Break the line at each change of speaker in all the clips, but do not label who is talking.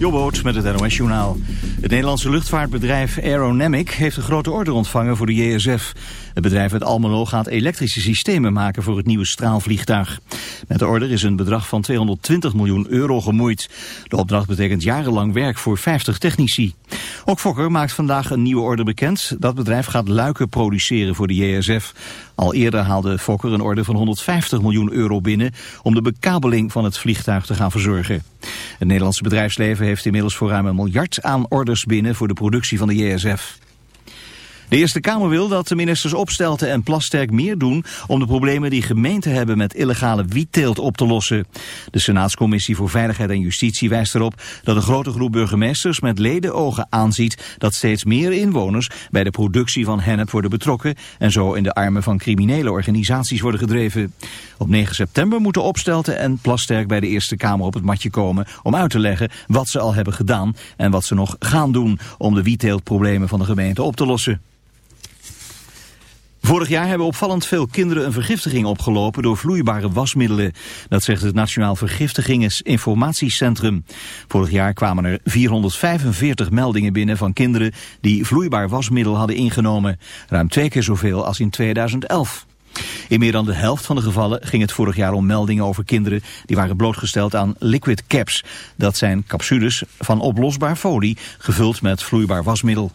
Jobboot met het NOS Journaal. Het Nederlandse luchtvaartbedrijf Aeronamic heeft een grote order ontvangen voor de JSF. Het bedrijf uit Almelo gaat elektrische systemen maken voor het nieuwe straalvliegtuig. Met de order is een bedrag van 220 miljoen euro gemoeid. De opdracht betekent jarenlang werk voor 50 technici. Ook Fokker maakt vandaag een nieuwe order bekend. Dat bedrijf gaat luiken produceren voor de JSF. Al eerder haalde Fokker een order van 150 miljoen euro binnen... om de bekabeling van het vliegtuig te gaan verzorgen. Het Nederlandse bedrijfsleven heeft inmiddels voor ruim een miljard aan orders binnen... voor de productie van de JSF. De Eerste Kamer wil dat de ministers Opstelten en Plasterk meer doen om de problemen die gemeenten hebben met illegale wietteelt op te lossen. De Senaatscommissie voor Veiligheid en Justitie wijst erop dat een grote groep burgemeesters met ledenogen aanziet dat steeds meer inwoners bij de productie van hennep worden betrokken en zo in de armen van criminele organisaties worden gedreven. Op 9 september moeten Opstelten en Plasterk bij de Eerste Kamer op het matje komen om uit te leggen wat ze al hebben gedaan en wat ze nog gaan doen om de wietteeltproblemen van de gemeente op te lossen. Vorig jaar hebben opvallend veel kinderen een vergiftiging opgelopen door vloeibare wasmiddelen. Dat zegt het Nationaal Vergiftigingeninformatiecentrum. Vorig jaar kwamen er 445 meldingen binnen van kinderen die vloeibaar wasmiddel hadden ingenomen. Ruim twee keer zoveel als in 2011. In meer dan de helft van de gevallen ging het vorig jaar om meldingen over kinderen die waren blootgesteld aan liquid caps. Dat zijn capsules van oplosbaar folie gevuld met vloeibaar wasmiddel.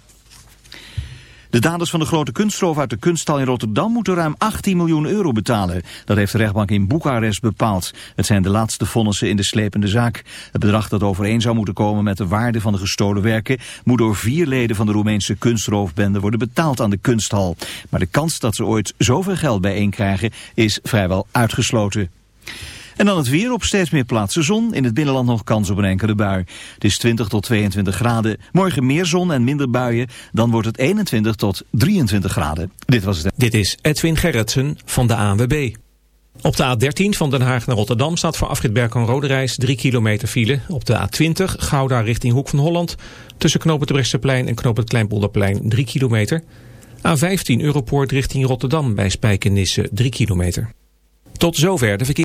De daders van de grote kunstroof uit de kunststal in Rotterdam moeten ruim 18 miljoen euro betalen. Dat heeft de rechtbank in Boekarest bepaald. Het zijn de laatste vonnissen in de slepende zaak. Het bedrag dat overeen zou moeten komen met de waarde van de gestolen werken... moet door vier leden van de Roemeense kunstroofbende worden betaald aan de kunsthal. Maar de kans dat ze ooit zoveel geld bijeen krijgen is vrijwel uitgesloten. En dan het weer op steeds meer plaatsen zon. In het binnenland nog kans op een enkele bui. Het is 20 tot 22 graden. Morgen meer zon en minder buien. Dan wordt het 21 tot 23 graden. Dit was het.
Dit is Edwin Gerritsen van de ANWB. Op de A13 van Den Haag naar Rotterdam staat voor afrit Berkan Roderijs 3 kilometer file. Op de A20 Gouda richting Hoek van Holland. Tussen knopen Brechtseplein en knopen het Kleinpolderplein 3 kilometer. A15 Europoort richting Rotterdam bij Spijkenisse 3 kilometer. Tot zover de verkeer.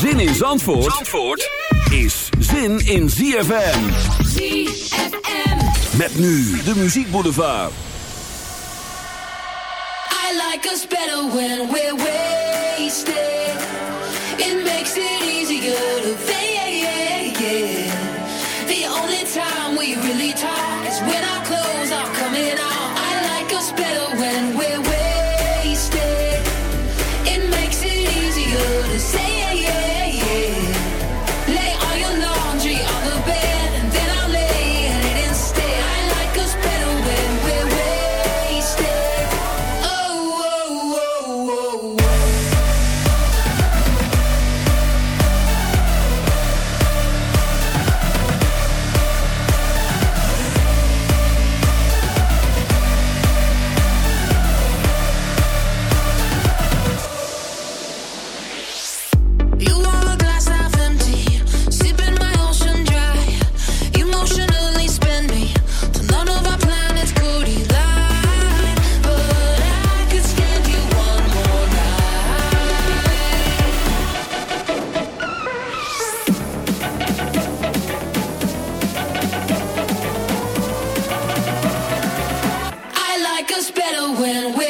Zin in Zandvoort, Zandvoort is zin in ZFM.
ZFM.
Met nu de Muziekboulevard.
I like us better when we're wasted. It makes it easier to. The only time we really talk is when our us better when we're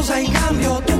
Scusa in cambio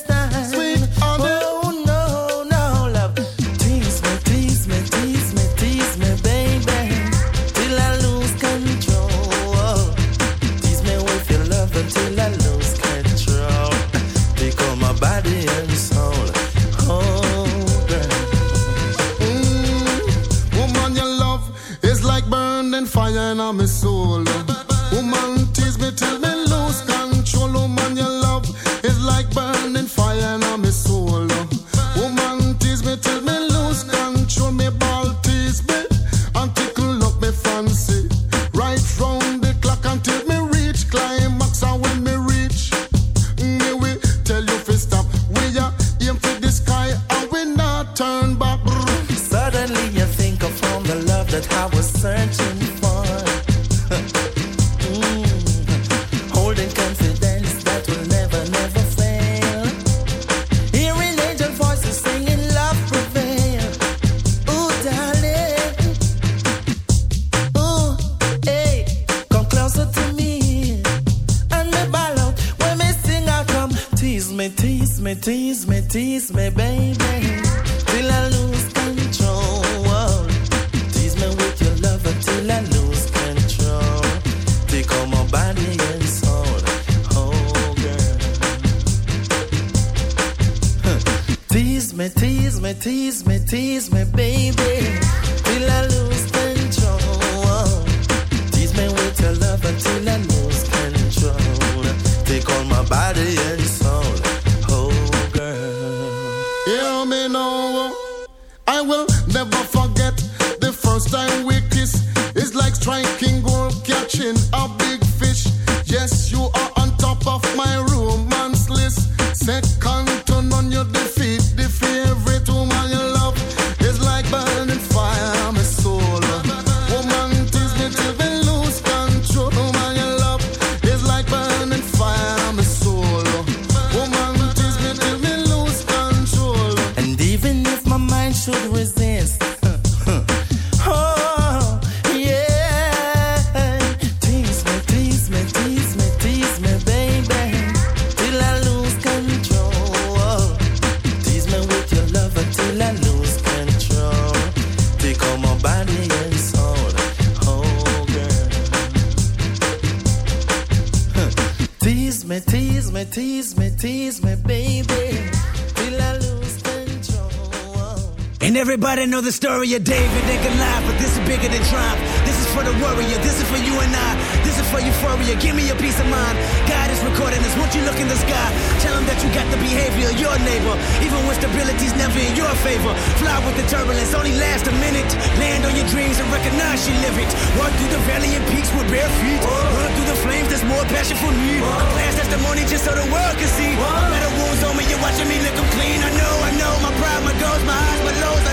the
story of David and Goliath, but this is bigger than triumph. This is for the warrior, this is for you and I. This is for euphoria, give me a peace of mind. God is recording this, won't you look in the sky? Tell him that you got the behavior of your neighbor, even when stability's never in your favor. Fly with the turbulence, only last a minute. Land on your dreams and recognize you live it. Walk through the valley and peaks with bare feet. Run through the flames, there's more passion for me. A past testimony just so the world can see. Better wounds on me, you're watching me lick 'em clean. I know, I know, my pride, my goals, my highs, my lows.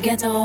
get
old.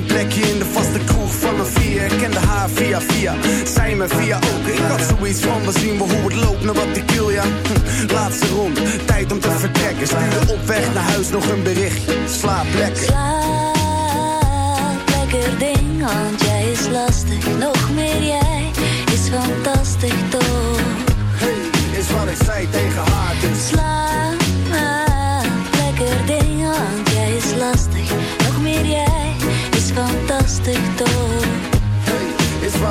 Een plekje in de vaste kroeg van een vier. Ik kende haar via via, zij me via ook. Ik had zoiets van, we zien wel hoe het loopt, naar wat ik wil, ja. Hm, Laatste rond, tijd om te vertrekken. Stuurde op weg naar huis nog een berichtje. Slaap lekker.
Slaap, lekker ding, want jij is lastig. Nog meer jij is fantastisch toch?
Hey, is wat ik zei tegen haar, dus.
Slaap,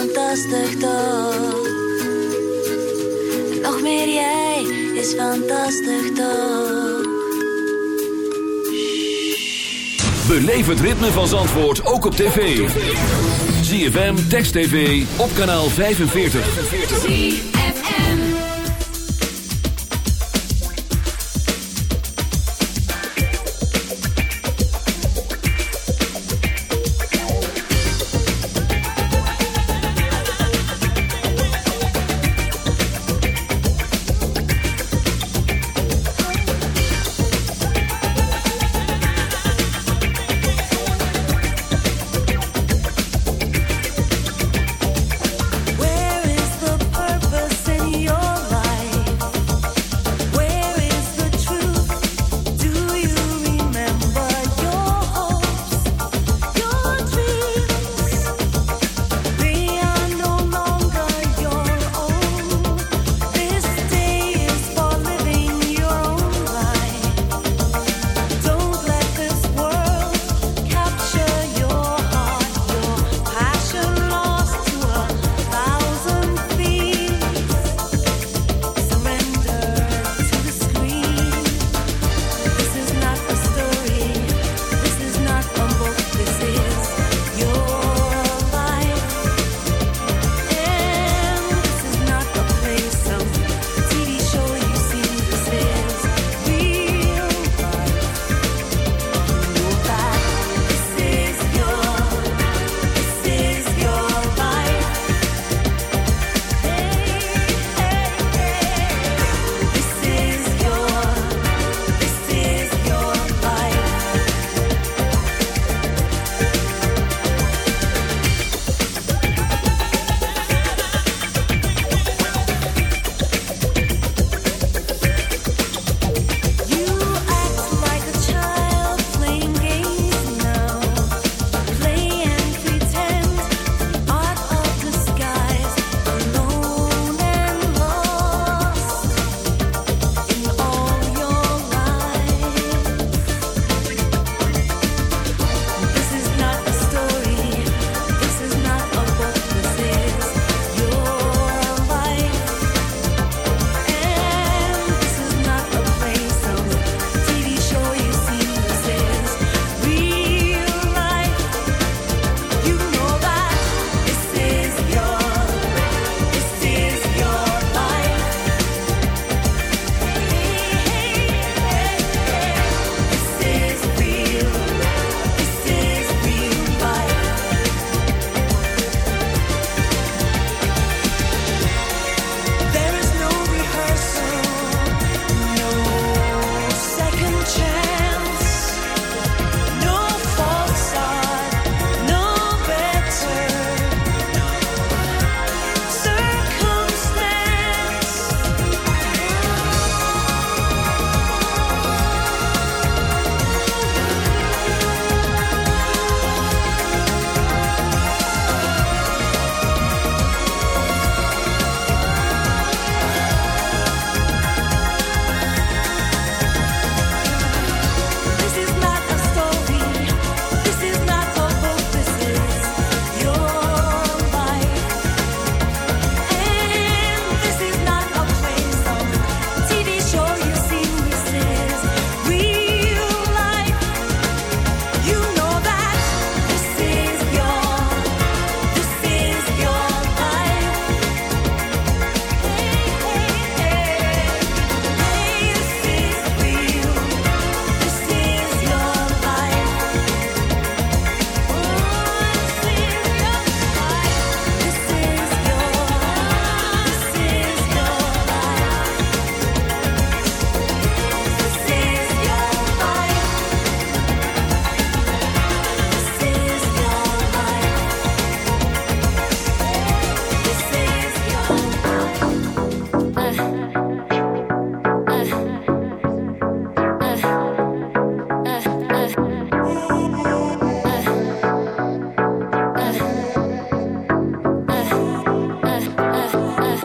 fantastisch toch? Nog meer jij is fantastisch toch?
Beleef het ritme van Zandvoort ook op tv. ZFM, Text TV, op kanaal 45.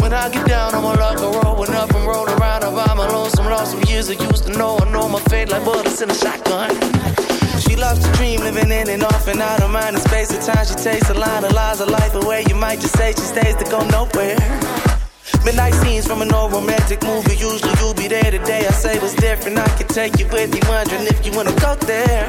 When I get down on my luck, I roll up and roll around. I by my lonesome, lost some years I used to know. I know my fate like bullets in a shotgun. She loves to dream, living in and off and out of mind and space. At time, she takes a line of lies of life away. You might just say she stays to go nowhere. Midnight scenes from an old romantic movie. Usually you'll be there today. I say what's different. I can take you with me, wondering if you wanna go there.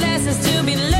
lessons to
be learned.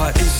Heart. is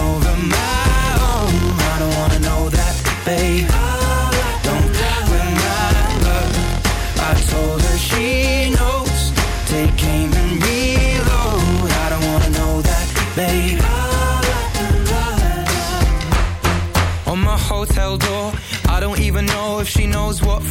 knows what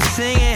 singing.